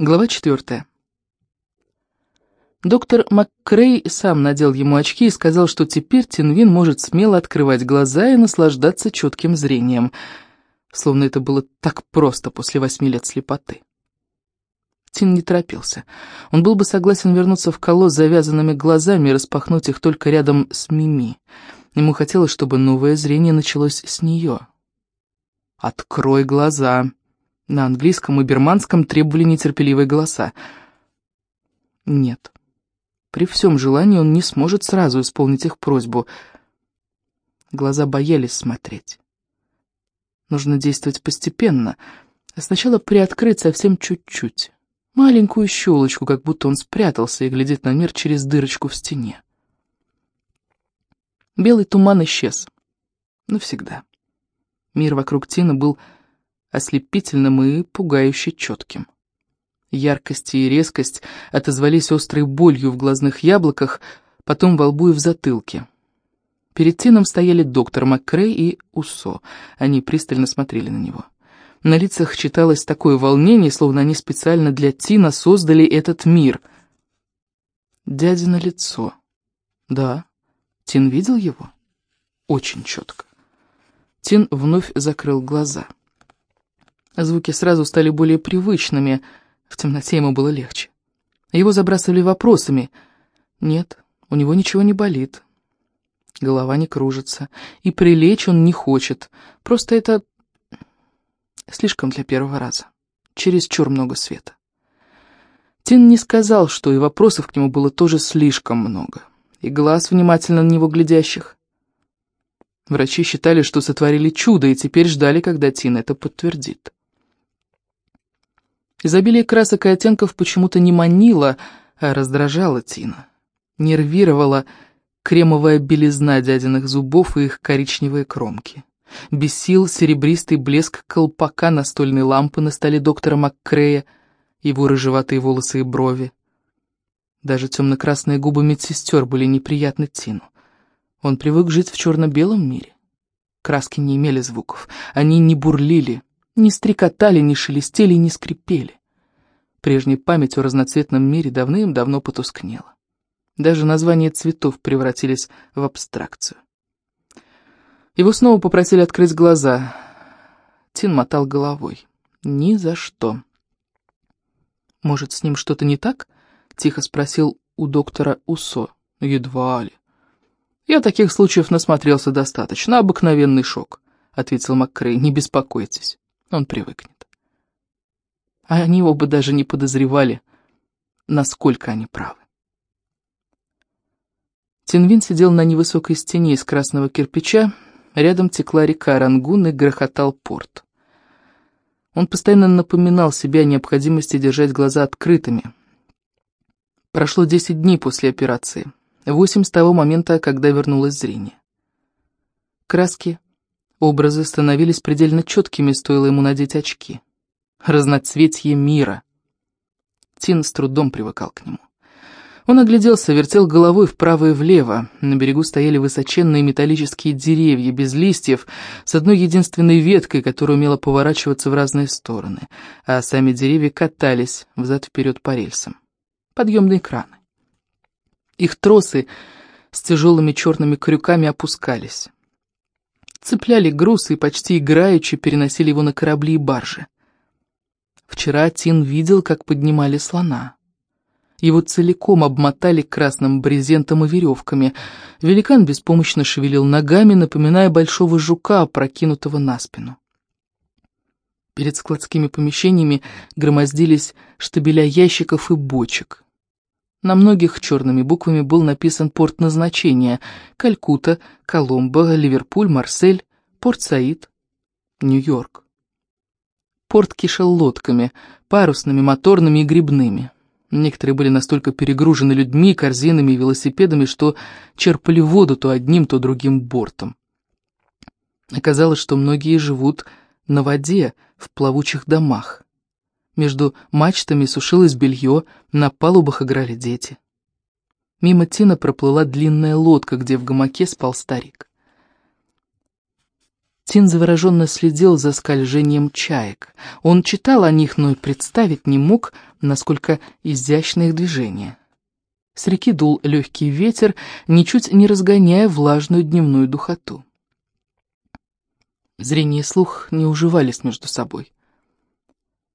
Глава четвертая. Доктор МакКрей сам надел ему очки и сказал, что теперь Тинвин может смело открывать глаза и наслаждаться четким зрением, словно это было так просто после восьми лет слепоты. Тин не торопился. Он был бы согласен вернуться в коло с завязанными глазами и распахнуть их только рядом с Мими. Ему хотелось, чтобы новое зрение началось с нее. «Открой глаза!» На английском и берманском требовали нетерпеливые голоса. Нет. При всем желании он не сможет сразу исполнить их просьбу. Глаза боялись смотреть. Нужно действовать постепенно. Сначала приоткрыть совсем чуть-чуть. Маленькую щелочку, как будто он спрятался и глядит на мир через дырочку в стене. Белый туман исчез. Навсегда. Мир вокруг Тина был ослепительным и пугающе четким. Яркость и резкость отозвались острой болью в глазных яблоках, потом во лбу и в затылке. Перед Тином стояли доктор МакКрей и Усо. Они пристально смотрели на него. На лицах читалось такое волнение, словно они специально для Тина создали этот мир. Дядя на лицо. Да, Тин видел его? Очень четко. Тин вновь закрыл глаза. Звуки сразу стали более привычными, в темноте ему было легче. Его забрасывали вопросами. Нет, у него ничего не болит. Голова не кружится. И прилечь он не хочет. Просто это слишком для первого раза. Чересчур много света. Тин не сказал, что и вопросов к нему было тоже слишком много. И глаз внимательно на него глядящих. Врачи считали, что сотворили чудо, и теперь ждали, когда Тин это подтвердит. Изобилие красок и оттенков почему-то не манило, а раздражало Тина. Нервировала кремовая белизна дядиных зубов и их коричневые кромки. Бесил серебристый блеск колпака настольной лампы на столе доктора МакКрея, его рыжеватые волосы и брови. Даже темно-красные губы медсестер были неприятны Тину. Он привык жить в черно-белом мире. Краски не имели звуков, они не бурлили, не стрекотали, не шелестели, не скрипели. Прежняя память о разноцветном мире давным-давно потускнела. Даже названия цветов превратились в абстракцию. Его снова попросили открыть глаза. Тин мотал головой. Ни за что. «Может, с ним что-то не так?» — тихо спросил у доктора Усо. «Едва ли». «Я таких случаев насмотрелся достаточно. Обыкновенный шок», — ответил МакКрей. «Не беспокойтесь». Он привыкнет. А они оба даже не подозревали, насколько они правы. Тинвин сидел на невысокой стене из красного кирпича, рядом текла река Рангун и грохотал порт. Он постоянно напоминал себе о необходимости держать глаза открытыми. Прошло десять дней после операции, восемь с того момента, когда вернулось зрение. Краски, Образы становились предельно четкими, стоило ему надеть очки. Разноцветье мира. Тин с трудом привыкал к нему. Он огляделся, вертел головой вправо и влево. На берегу стояли высоченные металлические деревья, без листьев, с одной единственной веткой, которая умела поворачиваться в разные стороны, а сами деревья катались взад-вперед по рельсам. Подъемные краны. Их тросы с тяжелыми черными крюками опускались цепляли груз и почти играючи переносили его на корабли и баржи. Вчера Тин видел, как поднимали слона. Его целиком обмотали красным брезентом и веревками. Великан беспомощно шевелил ногами, напоминая большого жука, опрокинутого на спину. Перед складскими помещениями громоздились штабеля ящиков и бочек. На многих черными буквами был написан порт назначения — Калькутта, Коломбо, Ливерпуль, Марсель, Порт-Саид, Нью-Йорк. Порт кишел лодками, парусными, моторными и грибными. Некоторые были настолько перегружены людьми, корзинами и велосипедами, что черпали воду то одним, то другим бортом. Оказалось, что многие живут на воде, в плавучих домах. Между мачтами сушилось белье, на палубах играли дети. Мимо Тина проплыла длинная лодка, где в гамаке спал старик. Тин завороженно следил за скольжением чаек. Он читал о них, но и представить не мог, насколько изящны их движения. С реки дул легкий ветер, ничуть не разгоняя влажную дневную духоту. Зрение и слух не уживались между собой.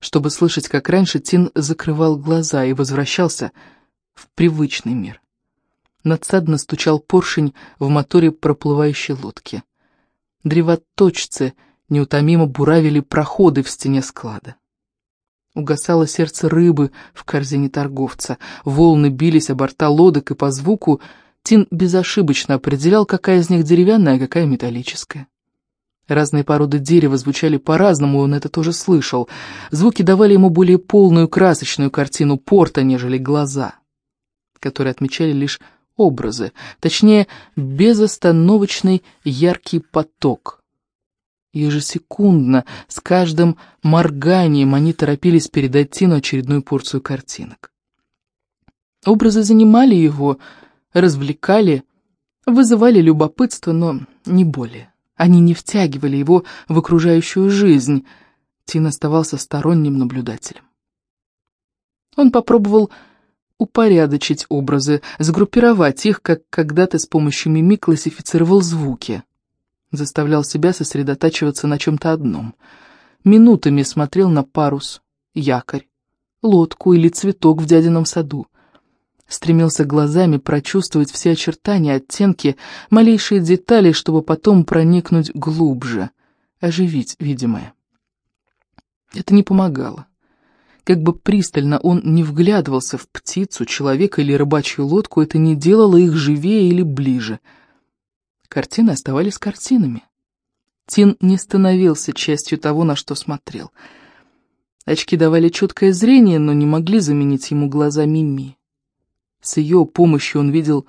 Чтобы слышать, как раньше, Тин закрывал глаза и возвращался в привычный мир. Надсадно стучал поршень в моторе проплывающей лодки. Древоточцы неутомимо буравили проходы в стене склада. Угасало сердце рыбы в корзине торговца, волны бились о борта лодок, и по звуку Тин безошибочно определял, какая из них деревянная, а какая металлическая. Разные породы дерева звучали по-разному, он это тоже слышал. Звуки давали ему более полную красочную картину порта, нежели глаза, которые отмечали лишь образы, точнее, безостановочный яркий поток. Ежесекундно, с каждым морганием они торопились передать Тину очередную порцию картинок. Образы занимали его, развлекали, вызывали любопытство, но не более. Они не втягивали его в окружающую жизнь. Тин оставался сторонним наблюдателем. Он попробовал упорядочить образы, сгруппировать их, как когда-то с помощью мимик классифицировал звуки. Заставлял себя сосредотачиваться на чем-то одном. Минутами смотрел на парус, якорь, лодку или цветок в дядином саду. Стремился глазами прочувствовать все очертания, оттенки, малейшие детали, чтобы потом проникнуть глубже, оживить видимое. Это не помогало. Как бы пристально он не вглядывался в птицу, человека или рыбачью лодку, это не делало их живее или ближе. Картины оставались картинами. Тин не становился частью того, на что смотрел. Очки давали четкое зрение, но не могли заменить ему глаза Мими. С ее помощью он видел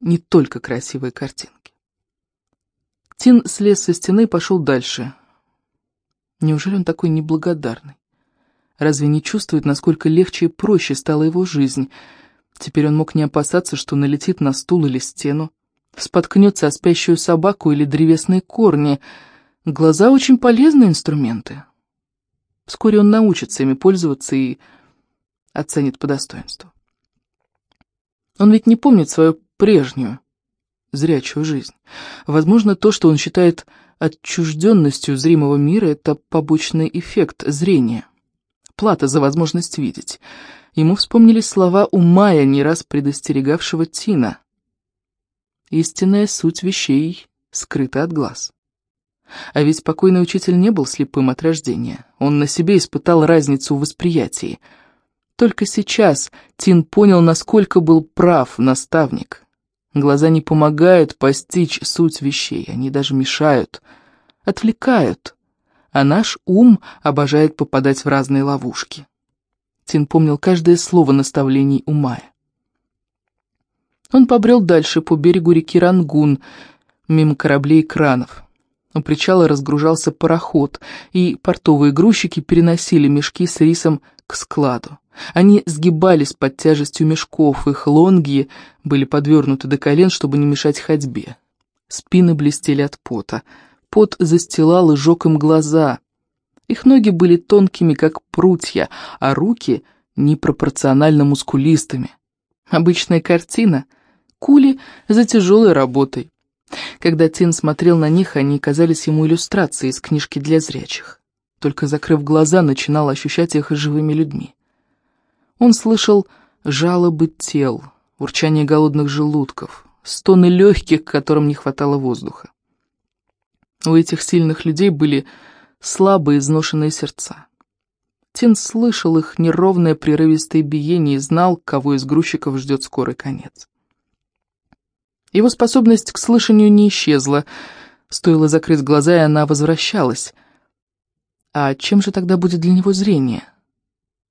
не только красивые картинки. Тин слез со стены и пошел дальше. Неужели он такой неблагодарный? Разве не чувствует, насколько легче и проще стала его жизнь? Теперь он мог не опасаться, что налетит на стул или стену, споткнется о спящую собаку или древесные корни. Глаза очень полезные инструменты. Вскоре он научится ими пользоваться и оценит по достоинству. Он ведь не помнит свою прежнюю, зрячую жизнь. Возможно, то, что он считает отчужденностью зримого мира, это побочный эффект зрения плата за возможность видеть. Ему вспомнились слова у Мая, не раз предостерегавшего Тина. «Истинная суть вещей скрыта от глаз». А ведь покойный учитель не был слепым от рождения. Он на себе испытал разницу в восприятии. Только сейчас Тин понял, насколько был прав наставник. Глаза не помогают постичь суть вещей, они даже мешают, отвлекают а наш ум обожает попадать в разные ловушки. Тин помнил каждое слово наставлений Умая. Он побрел дальше по берегу реки Рангун, мимо кораблей и кранов. У причала разгружался пароход, и портовые грузчики переносили мешки с рисом к складу. Они сгибались под тяжестью мешков, их лонги были подвернуты до колен, чтобы не мешать ходьбе. Спины блестели от пота. Пот застилал и жег им глаза. Их ноги были тонкими, как прутья, а руки непропорционально мускулистыми. Обычная картина. Кули за тяжелой работой. Когда Тин смотрел на них, они казались ему иллюстрацией из книжки для зрячих. Только закрыв глаза, начинал ощущать их живыми людьми. Он слышал жалобы тел, урчание голодных желудков, стоны легких, которым не хватало воздуха. У этих сильных людей были слабые изношенные сердца. Тин слышал их неровное прерывистое биение и знал, кого из грузчиков ждет скорый конец. Его способность к слышанию не исчезла. Стоило закрыть глаза, и она возвращалась. А чем же тогда будет для него зрение?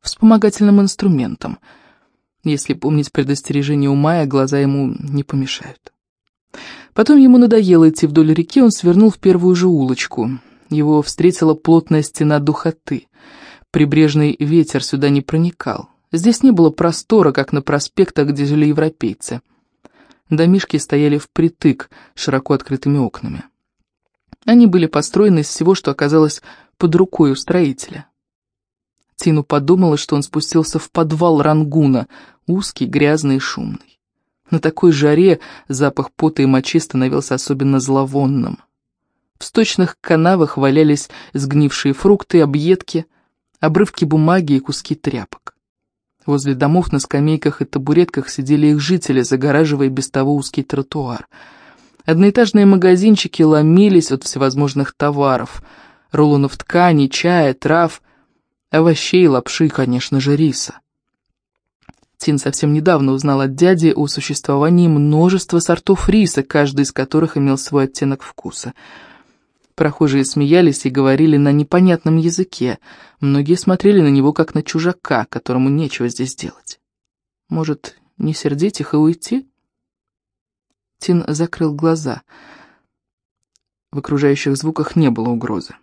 Вспомогательным инструментом. Если помнить предостережение у Майя, глаза ему не помешают. Потом ему надоело идти вдоль реки, он свернул в первую же улочку. Его встретила плотная стена духоты. Прибрежный ветер сюда не проникал. Здесь не было простора, как на проспектах, где жили европейцы. Домишки стояли впритык, широко открытыми окнами. Они были построены из всего, что оказалось под рукой у строителя. Тину подумала, что он спустился в подвал рангуна, узкий, грязный и шумный. На такой жаре запах пота и мочи становился особенно зловонным. В сточных канавах валялись сгнившие фрукты, объедки, обрывки бумаги и куски тряпок. Возле домов на скамейках и табуретках сидели их жители, загораживая без того узкий тротуар. Одноэтажные магазинчики ломились от всевозможных товаров, рулонов ткани, чая, трав, овощей, лапши и, конечно же, риса. Тин совсем недавно узнал от дяди о существовании множества сортов риса, каждый из которых имел свой оттенок вкуса — Прохожие смеялись и говорили на непонятном языке. Многие смотрели на него, как на чужака, которому нечего здесь делать. Может, не сердить их и уйти? Тин закрыл глаза. В окружающих звуках не было угрозы.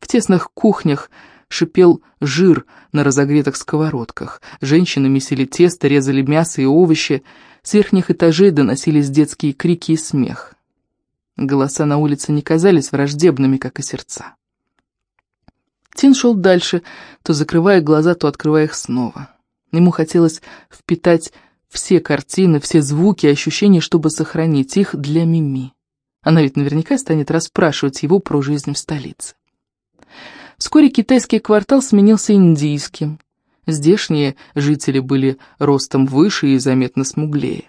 В тесных кухнях шипел жир на разогретых сковородках. Женщины месили тесто, резали мясо и овощи. С верхних этажей доносились детские крики и смех. Голоса на улице не казались враждебными, как и сердца. Тин шел дальше, то закрывая глаза, то открывая их снова. Ему хотелось впитать все картины, все звуки и ощущения, чтобы сохранить их для Мими. Она ведь наверняка станет расспрашивать его про жизнь в столице. Вскоре китайский квартал сменился индийским. Здешние жители были ростом выше и заметно смуглее.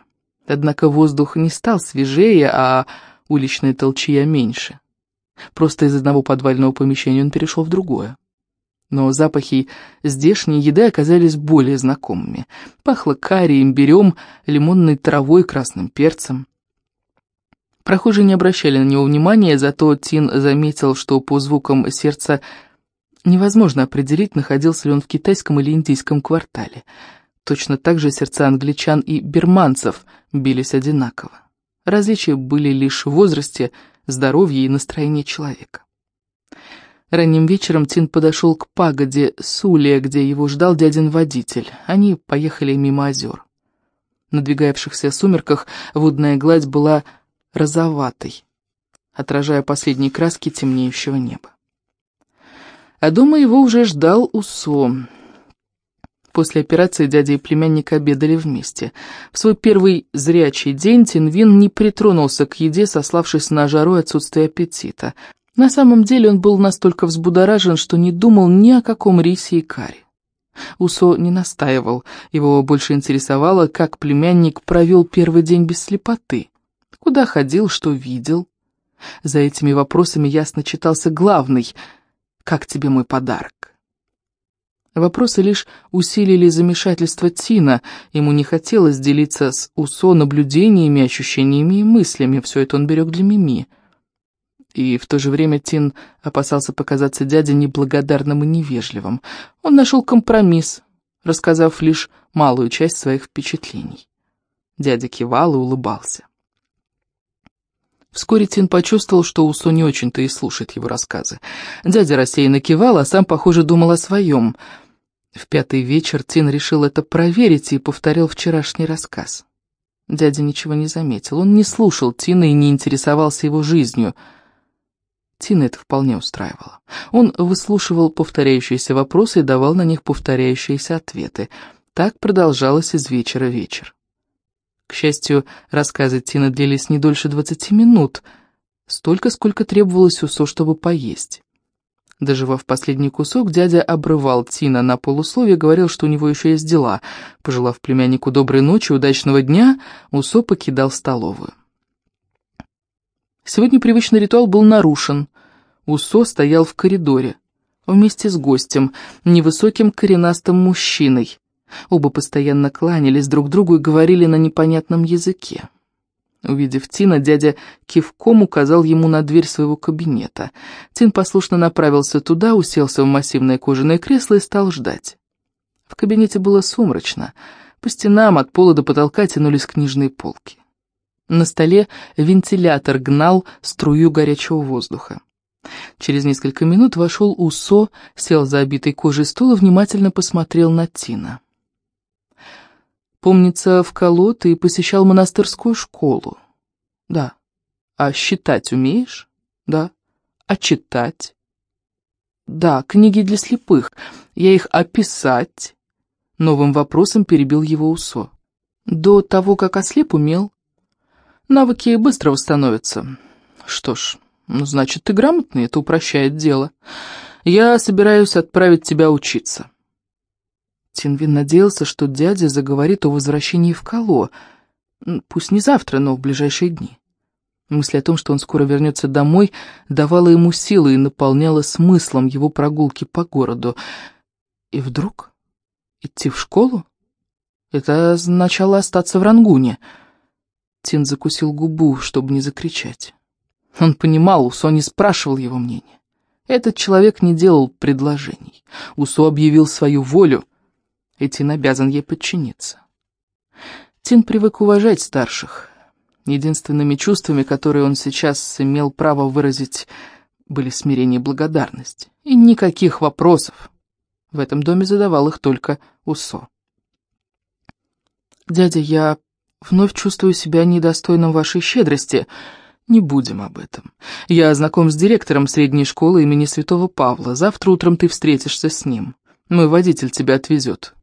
Однако воздух не стал свежее, а уличная толчья меньше. Просто из одного подвального помещения он перешел в другое. Но запахи здешней еды оказались более знакомыми. Пахло карри, имбирем, лимонной травой, красным перцем. Прохожие не обращали на него внимания, зато Тин заметил, что по звукам сердца невозможно определить, находился ли он в китайском или индийском квартале. Точно так же сердца англичан и берманцев бились одинаково. Различия были лишь в возрасте, здоровье и настроении человека. Ранним вечером Тин подошел к пагоде Сулия, где его ждал дядин водитель. Они поехали мимо озер. В надвигавшихся сумерках водная гладь была розоватой, отражая последние краски темнеющего неба. А дома его уже ждал Усо. После операции дядя и племянник обедали вместе. В свой первый зрячий день Тинвин не притронулся к еде, сославшись на жару и отсутствие аппетита. На самом деле он был настолько взбудоражен, что не думал ни о каком рисе и каре. Усо не настаивал, его больше интересовало, как племянник провел первый день без слепоты. Куда ходил, что видел. За этими вопросами ясно читался главный «Как тебе мой подарок?». Вопросы лишь усилили замешательство Тина, ему не хотелось делиться с Усо наблюдениями, ощущениями и мыслями, все это он берег для Мими. И в то же время Тин опасался показаться дяде неблагодарным и невежливым. Он нашел компромисс, рассказав лишь малую часть своих впечатлений. Дядя кивал и улыбался. Вскоре Тин почувствовал, что Усо не очень-то и слушает его рассказы. Дядя рассеянно кивал, а сам, похоже, думал о своем. В пятый вечер Тин решил это проверить и повторил вчерашний рассказ. Дядя ничего не заметил, он не слушал Тина и не интересовался его жизнью. Тина это вполне устраивало. Он выслушивал повторяющиеся вопросы и давал на них повторяющиеся ответы. Так продолжалось из вечера в вечер. К счастью, рассказы Тина длились не дольше двадцати минут, столько, сколько требовалось Усо, чтобы поесть. Доживав последний кусок, дядя обрывал Тина на полусловие, говорил, что у него еще есть дела. Пожелав племяннику доброй ночи, удачного дня, Усо покидал столовую. Сегодня привычный ритуал был нарушен. Усо стоял в коридоре, вместе с гостем, невысоким коренастым мужчиной. Оба постоянно кланялись друг другу и говорили на непонятном языке. Увидев Тина, дядя кивком указал ему на дверь своего кабинета. Тин послушно направился туда, уселся в массивное кожаное кресло и стал ждать. В кабинете было сумрачно. По стенам от пола до потолка тянулись книжные полки. На столе вентилятор гнал струю горячего воздуха. Через несколько минут вошел Усо, сел за обитой кожей стул и внимательно посмотрел на Тина. Помнится, в Кало ты посещал монастырскую школу. Да. А считать умеешь? Да. А читать? Да, книги для слепых. Я их описать? Новым вопросом перебил его Усо. До того, как ослеп, умел. Навыки быстро восстановятся. Что ж, ну, значит, ты грамотный, это упрощает дело. Я собираюсь отправить тебя учиться. Тинвин надеялся, что дядя заговорит о возвращении в Кало. Пусть не завтра, но в ближайшие дни. Мысль о том, что он скоро вернется домой, давала ему силы и наполняла смыслом его прогулки по городу. И вдруг идти в школу? Это означало остаться в Рангуне. Тин закусил губу, чтобы не закричать. Он понимал, Усо не спрашивал его мнения. Этот человек не делал предложений. Усо объявил свою волю, и Тин обязан ей подчиниться. Тин привык уважать старших. Единственными чувствами, которые он сейчас имел право выразить, были смирение и благодарность. И никаких вопросов. В этом доме задавал их только Усо. «Дядя, я вновь чувствую себя недостойным вашей щедрости», не будем об этом. Я знаком с директором средней школы имени Святого Павла. Завтра утром ты встретишься с ним. Мой водитель тебя отвезет.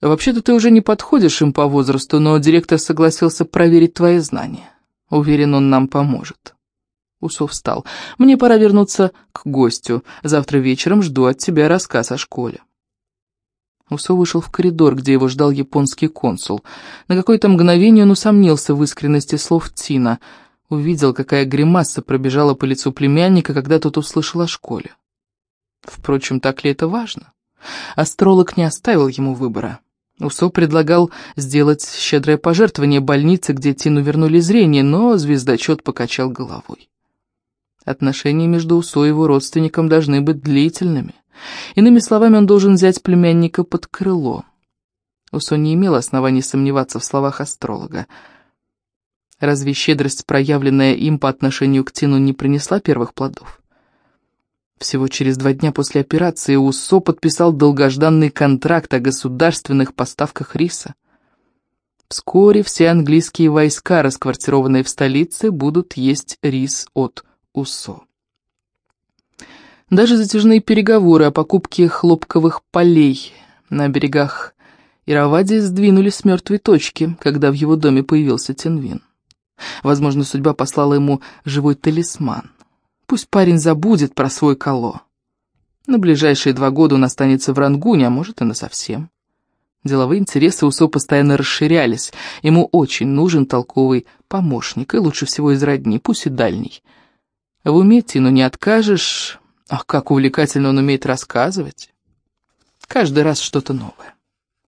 Вообще-то ты уже не подходишь им по возрасту, но директор согласился проверить твои знания. Уверен, он нам поможет. Усов встал. Мне пора вернуться к гостю. Завтра вечером жду от тебя рассказ о школе. Усо вышел в коридор, где его ждал японский консул. На какое-то мгновение он усомнился в искренности слов Тина — увидел, какая гримаса пробежала по лицу племянника, когда тот услышал о школе. Впрочем, так ли это важно? Астролог не оставил ему выбора. Усо предлагал сделать щедрое пожертвование больнице, где Тину вернули зрение, но звездочет покачал головой. Отношения между Усо и его родственником должны быть длительными. Иными словами, он должен взять племянника под крыло. Усо не имел оснований сомневаться в словах астролога. Разве щедрость, проявленная им по отношению к Тину, не принесла первых плодов? Всего через два дня после операции УСО подписал долгожданный контракт о государственных поставках риса. Вскоре все английские войска, расквартированные в столице, будут есть рис от УСО. Даже затяжные переговоры о покупке хлопковых полей на берегах Иравади сдвинулись с мертвой точки, когда в его доме появился Тинвин. Возможно, судьба послала ему живой талисман. Пусть парень забудет про свой коло. На ближайшие два года он останется в Рангуне, а может и насовсем. Деловые интересы Усо постоянно расширялись. Ему очень нужен толковый помощник, и лучше всего из родни, пусть и дальний. В уме Тину не откажешь. Ах, как увлекательно он умеет рассказывать. Каждый раз что-то новое.